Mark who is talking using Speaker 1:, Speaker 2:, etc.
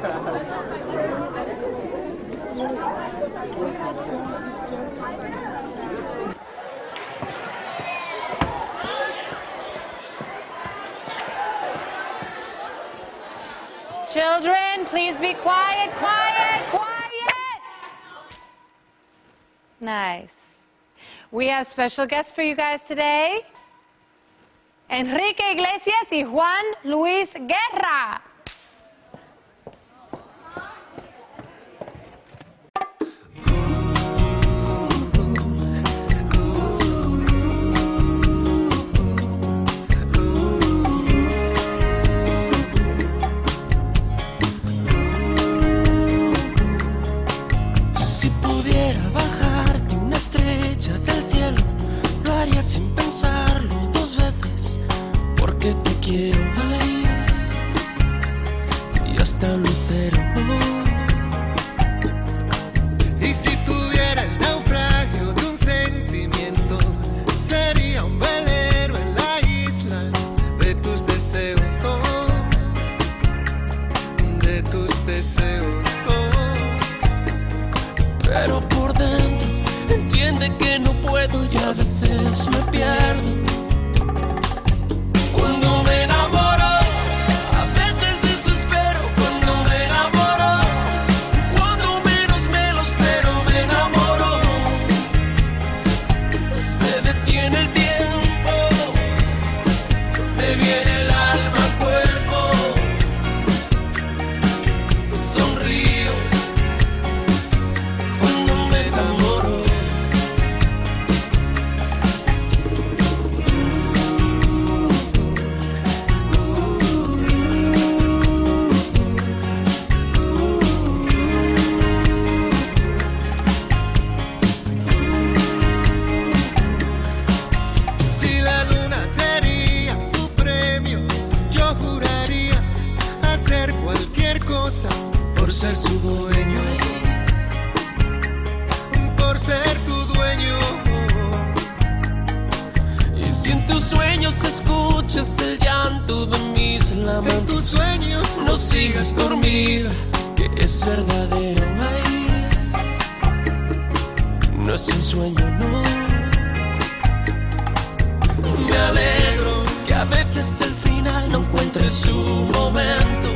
Speaker 1: Children, please be quiet, quiet, quiet. Nice. We have special guests for you guys today. Enrique Iglesias y Juan Luis Guerra.
Speaker 2: Estrella del cielo, lo haría sin pensarlo dos veces, porque te quiero ahí y hasta lucero. Entiende que no puedo y a veces me pierdo. Cuando me enamoro, a veces desespero. Cuando me enamoro, cuando menos me lo espero, me enamoro. Se detiene el tiempo,
Speaker 3: ser su dueño. Por ser tu dueño.
Speaker 2: Y si en tus sueños escuchas el llanto de mis
Speaker 3: En tus
Speaker 2: lamentos,
Speaker 3: sueños
Speaker 2: no sigas dormida, que es verdadero. Ay, no es un sueño, no. Me alegro que a veces el final no encuentre su momento.